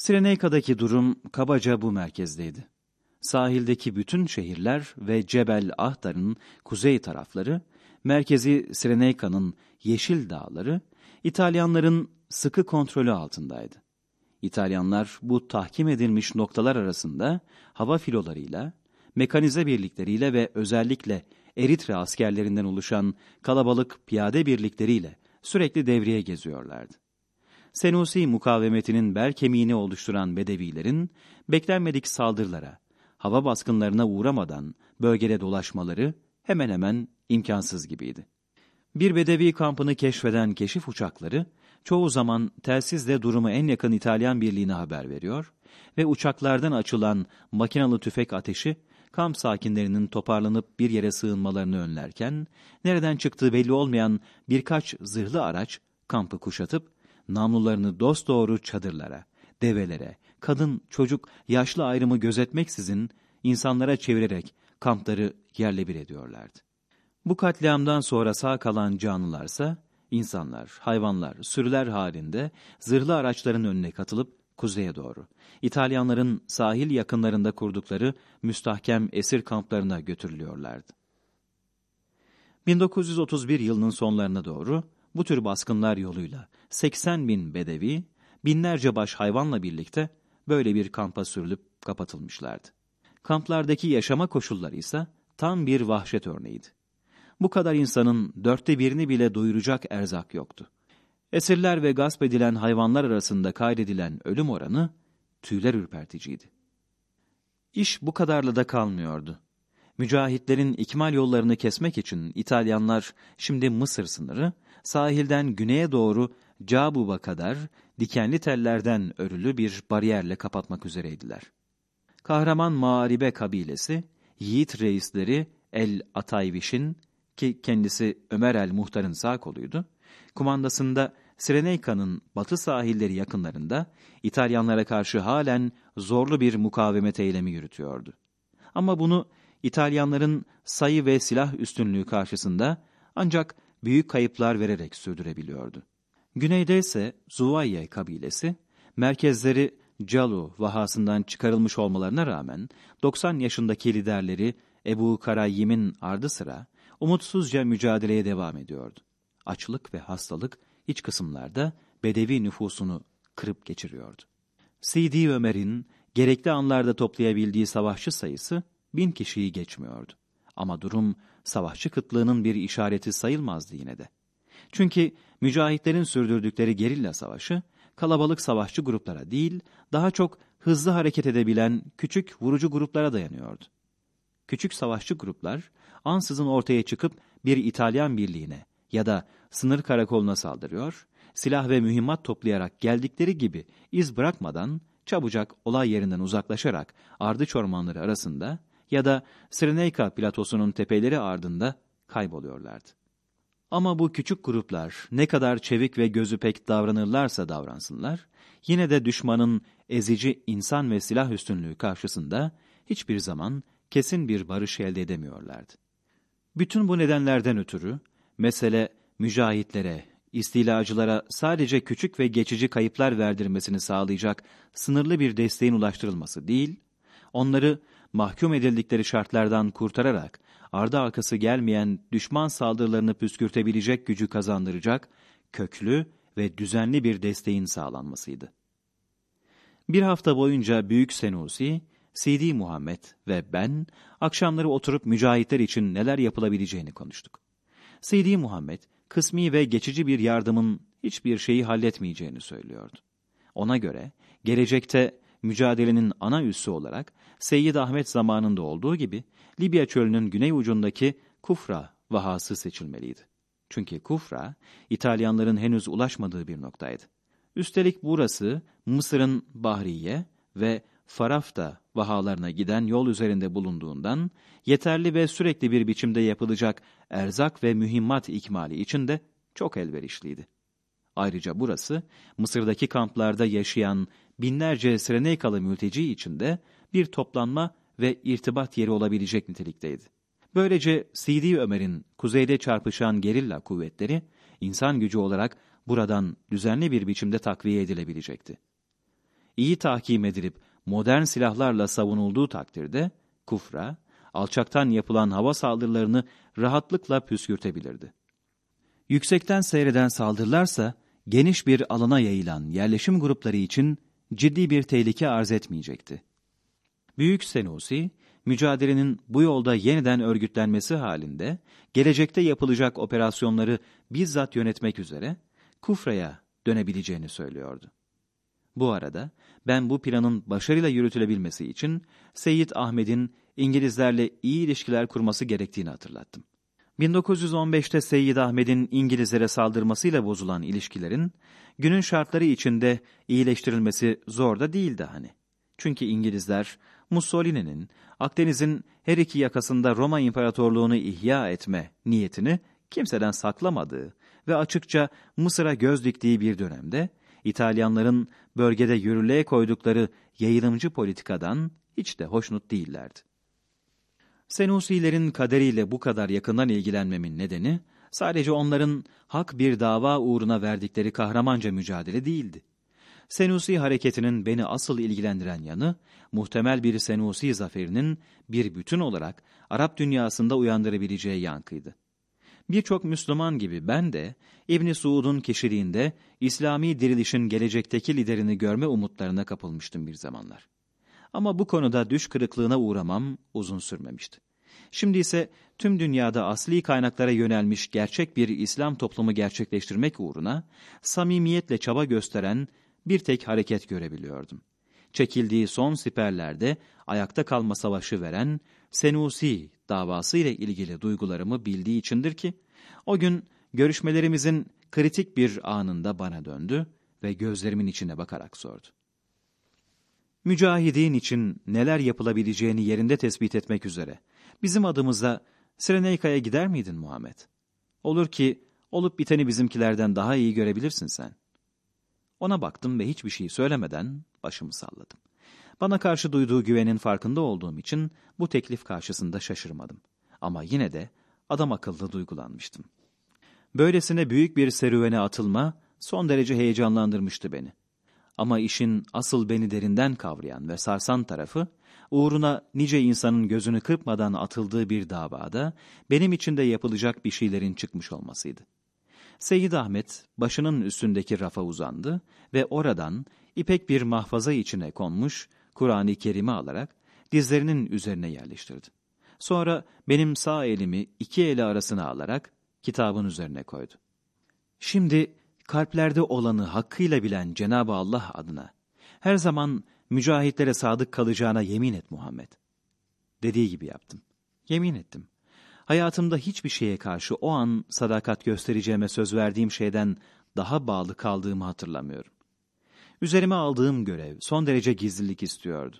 Sireneyka'daki durum kabaca bu merkezdeydi. Sahildeki bütün şehirler ve Cebel Ahtar'ın kuzey tarafları, merkezi Sireneyka'nın yeşil dağları, İtalyanların sıkı kontrolü altındaydı. İtalyanlar bu tahkim edilmiş noktalar arasında hava filolarıyla, mekanize birlikleriyle ve özellikle Eritre askerlerinden oluşan kalabalık piyade birlikleriyle sürekli devreye geziyorlardı. Senusi mukavemetinin bel kemiğini oluşturan Bedevilerin beklenmedik saldırılara, hava baskınlarına uğramadan bölgede dolaşmaları hemen hemen imkansız gibiydi. Bir Bedevi kampını keşfeden keşif uçakları çoğu zaman telsizle durumu en yakın İtalyan birliğine haber veriyor ve uçaklardan açılan makinalı tüfek ateşi kamp sakinlerinin toparlanıp bir yere sığınmalarını önlerken, nereden çıktığı belli olmayan birkaç zırhlı araç kampı kuşatıp, namlularını dosdoğru çadırlara, develere, kadın, çocuk, yaşlı ayrımı gözetmeksizin insanlara çevirerek kampları yerle bir ediyorlardı. Bu katliamdan sonra sağ kalan canlılarsa, insanlar, hayvanlar, sürüler halinde zırhlı araçların önüne katılıp kuzeye doğru, İtalyanların sahil yakınlarında kurdukları müstahkem esir kamplarına götürülüyorlardı. 1931 yılının sonlarına doğru bu tür baskınlar yoluyla 80 bin bedevi, binlerce baş hayvanla birlikte böyle bir kampa sürülüp kapatılmışlardı. Kamplardaki yaşama koşulları ise tam bir vahşet örneğiydi. Bu kadar insanın dörtte birini bile doyuracak erzak yoktu. Esirler ve gasp edilen hayvanlar arasında kaydedilen ölüm oranı tüyler ürperticiydi. İş bu kadarla da kalmıyordu. Mücahitlerin ikmal yollarını kesmek için İtalyanlar şimdi Mısır sınırı, sahilden güneye doğru Cabub'a kadar dikenli tellerden örülü bir bariyerle kapatmak üzereydiler. Kahraman Mağaribe kabilesi, yiğit reisleri El Atayviş'in ki kendisi Ömer el Muhtar'ın sağ koluydu, kumandasında Sireneyka'nın batı sahilleri yakınlarında İtalyanlara karşı halen zorlu bir mukavemet eylemi yürütüyordu. Ama bunu İtalyanların sayı ve silah üstünlüğü karşısında ancak büyük kayıplar vererek sürdürebiliyordu. Güneyde ise Zuvayye kabilesi, merkezleri Calu vahasından çıkarılmış olmalarına rağmen 90 yaşındaki liderleri Ebu Karayyim'in ardı sıra umutsuzca mücadeleye devam ediyordu. Açlık ve hastalık iç kısımlarda Bedevi nüfusunu kırıp geçiriyordu. Sidi Ömer'in gerekli anlarda toplayabildiği savaşçı sayısı bin kişiyi geçmiyordu. Ama durum savaşçı kıtlığının bir işareti sayılmazdı yine de. Çünkü mücahitlerin sürdürdükleri gerilla savaşı, kalabalık savaşçı gruplara değil, daha çok hızlı hareket edebilen küçük vurucu gruplara dayanıyordu. Küçük savaşçı gruplar, ansızın ortaya çıkıp bir İtalyan birliğine ya da sınır karakoluna saldırıyor, silah ve mühimmat toplayarak geldikleri gibi iz bırakmadan çabucak olay yerinden uzaklaşarak Ardıç ormanları arasında ya da Sreneyka platosunun tepeleri ardında kayboluyorlardı. Ama bu küçük gruplar ne kadar çevik ve gözü pek davranırlarsa davransınlar, yine de düşmanın ezici insan ve silah üstünlüğü karşısında hiçbir zaman kesin bir barış elde edemiyorlardı. Bütün bu nedenlerden ötürü mesele mücahitlere, istilacılara sadece küçük ve geçici kayıplar verdirmesini sağlayacak sınırlı bir desteğin ulaştırılması değil, onları mahkum edildikleri şartlardan kurtararak ardı arkası gelmeyen düşman saldırılarını püskürtebilecek gücü kazandıracak köklü ve düzenli bir desteğin sağlanmasıydı. Bir hafta boyunca Büyük Senusi, Sidi Muhammed ve ben akşamları oturup mücahitler için neler yapılabileceğini konuştuk. Sidi Muhammed, kısmi ve geçici bir yardımın hiçbir şeyi halletmeyeceğini söylüyordu. Ona göre gelecekte mücadelenin ana üssü olarak Seyyid Ahmet zamanında olduğu gibi Libya çölünün güney ucundaki Kufra vahası seçilmeliydi. Çünkü Kufra, İtalyanların henüz ulaşmadığı bir noktaydı. Üstelik burası Mısır'ın Bahriye ve Farafta vahalarına giden yol üzerinde bulunduğundan yeterli ve sürekli bir biçimde yapılacak erzak ve mühimmat ikmali için de çok elverişliydi. Ayrıca burası Mısır'daki kamplarda yaşayan binlerce Sireneykalı mülteci için de bir toplanma ve irtibat yeri olabilecek nitelikteydi. Böylece Sidi Ömer'in kuzeyde çarpışan gerilla kuvvetleri insan gücü olarak buradan düzenli bir biçimde takviye edilebilecekti. iyi tahkim edilip modern silahlarla savunulduğu takdirde kufra, alçaktan yapılan hava saldırılarını rahatlıkla püskürtebilirdi. Yüksekten seyreden saldırılarsa geniş bir alana yayılan yerleşim grupları için ciddi bir tehlike arz etmeyecekti. Büyük Senusi, mücadelenin bu yolda yeniden örgütlenmesi halinde gelecekte yapılacak operasyonları bizzat yönetmek üzere Kufra'ya dönebileceğini söylüyordu. Bu arada ben bu planın başarıyla yürütülebilmesi için Seyyid Ahmet'in İngilizlerle iyi ilişkiler kurması gerektiğini hatırlattım. 1915'te Seyyid Ahmet'in İngilizlere saldırmasıyla bozulan ilişkilerin günün şartları içinde iyileştirilmesi zor da değildi hani. Çünkü İngilizler Mussolini'nin Akdeniz'in her iki yakasında Roma İmparatorluğunu ihya etme niyetini kimseden saklamadığı ve açıkça Mısır'a göz diktiği bir dönemde İtalyanların bölgede yürürlüğe koydukları yayılımcı politikadan hiç de hoşnut değillerdi. Senusilerin kaderiyle bu kadar yakından ilgilenmemin nedeni sadece onların hak bir dava uğruna verdikleri kahramanca mücadele değildi. Senusi hareketinin beni asıl ilgilendiren yanı, muhtemel bir Senusi zaferinin bir bütün olarak Arap dünyasında uyandırabileceği yankıydı. Birçok Müslüman gibi ben de İbn Suud'un kişiliğinde İslami dirilişin gelecekteki liderini görme umutlarına kapılmıştım bir zamanlar. Ama bu konuda düş kırıklığına uğramam uzun sürmemişti. Şimdi ise tüm dünyada asli kaynaklara yönelmiş gerçek bir İslam toplumu gerçekleştirmek uğruna samimiyetle çaba gösteren bir tek hareket görebiliyordum. Çekildiği son siperlerde ayakta kalma savaşı veren Senusi davası ile ilgili duygularımı bildiği içindir ki, o gün görüşmelerimizin kritik bir anında bana döndü ve gözlerimin içine bakarak sordu. Mücahidin için neler yapılabileceğini yerinde tespit etmek üzere bizim adımıza Sireneyka'ya gider miydin Muhammed? Olur ki olup biteni bizimkilerden daha iyi görebilirsin sen. Ona baktım ve hiçbir şey söylemeden başımı salladım. Bana karşı duyduğu güvenin farkında olduğum için bu teklif karşısında şaşırmadım. Ama yine de adam akıllı duygulanmıştım. Böylesine büyük bir serüvene atılma son derece heyecanlandırmıştı beni. Ama işin asıl beni derinden kavrayan ve sarsan tarafı, uğruna nice insanın gözünü kırpmadan atıldığı bir davada benim için de yapılacak bir şeylerin çıkmış olmasıydı. Seyyid Ahmet başının üstündeki rafa uzandı ve oradan ipek bir mahfaza içine konmuş Kur'an-ı Kerim'i alarak dizlerinin üzerine yerleştirdi. Sonra benim sağ elimi iki eli arasına alarak kitabın üzerine koydu. Şimdi kalplerde olanı hakkıyla bilen Cenab-ı Allah adına her zaman mücahitlere sadık kalacağına yemin et Muhammed. Dediği gibi yaptım. Yemin ettim. Hayatımda hiçbir şeye karşı o an sadakat göstereceğime söz verdiğim şeyden daha bağlı kaldığımı hatırlamıyorum. Üzerime aldığım görev son derece gizlilik istiyordu.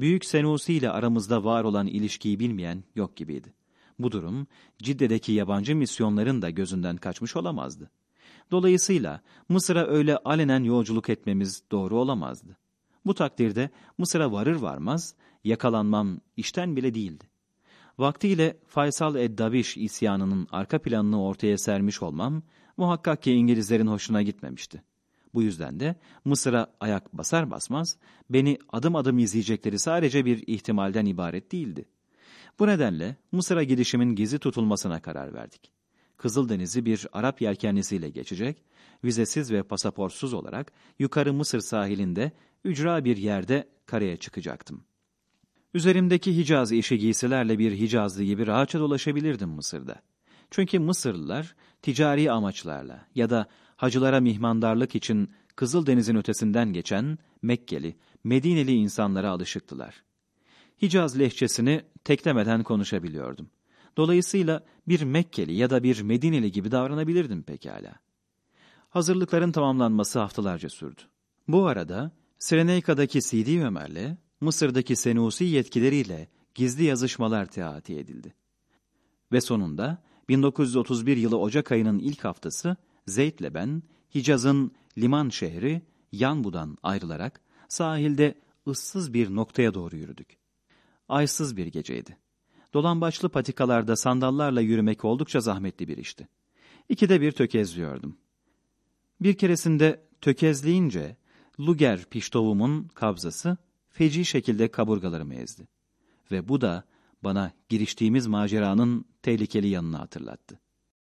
Büyük Senusi ile aramızda var olan ilişkiyi bilmeyen yok gibiydi. Bu durum Cidde'deki yabancı misyonların da gözünden kaçmış olamazdı. Dolayısıyla Mısır'a öyle alenen yolculuk etmemiz doğru olamazdı. Bu takdirde Mısır'a varır varmaz yakalanmam işten bile değildi. Vaktiyle Faysal Eddaviş isyanının arka planını ortaya sermiş olmam muhakkak ki İngilizlerin hoşuna gitmemişti. Bu yüzden de Mısır'a ayak basar basmaz beni adım adım izleyecekleri sadece bir ihtimalden ibaret değildi. Bu nedenle Mısır'a gidişimin gizli tutulmasına karar verdik. Kızıldeniz'i bir Arap yelkenlisiyle geçecek, vizesiz ve pasaportsuz olarak yukarı Mısır sahilinde ücra bir yerde karaya çıkacaktım. Üzerimdeki Hicaz işi giysilerle bir Hicazlı gibi rahatça dolaşabilirdim Mısır'da. Çünkü Mısırlılar ticari amaçlarla ya da hacılara mihmandarlık için Kızıldeniz'in ötesinden geçen Mekkeli, Medineli insanlara alışıktılar. Hicaz lehçesini teklemeden konuşabiliyordum. Dolayısıyla bir Mekkeli ya da bir Medineli gibi davranabilirdim pekala. Hazırlıkların tamamlanması haftalarca sürdü. Bu arada Sireneyka'daki Sidi Ömer'le Mısır'daki Senusi yetkileriyle gizli yazışmalar teati edildi. Ve sonunda 1931 yılı Ocak ayının ilk haftası Zeyd'le ben Hicaz'ın liman şehri Yanbu'dan ayrılarak sahilde ıssız bir noktaya doğru yürüdük. Aysız bir geceydi. Dolambaçlı patikalarda sandallarla yürümek oldukça zahmetli bir işti. İkide bir tökezliyordum. Bir keresinde tökezleyince Luger piştovumun kabzası feci şekilde kaburgalarımı ezdi. Ve bu da bana giriştiğimiz maceranın tehlikeli yanını hatırlattı.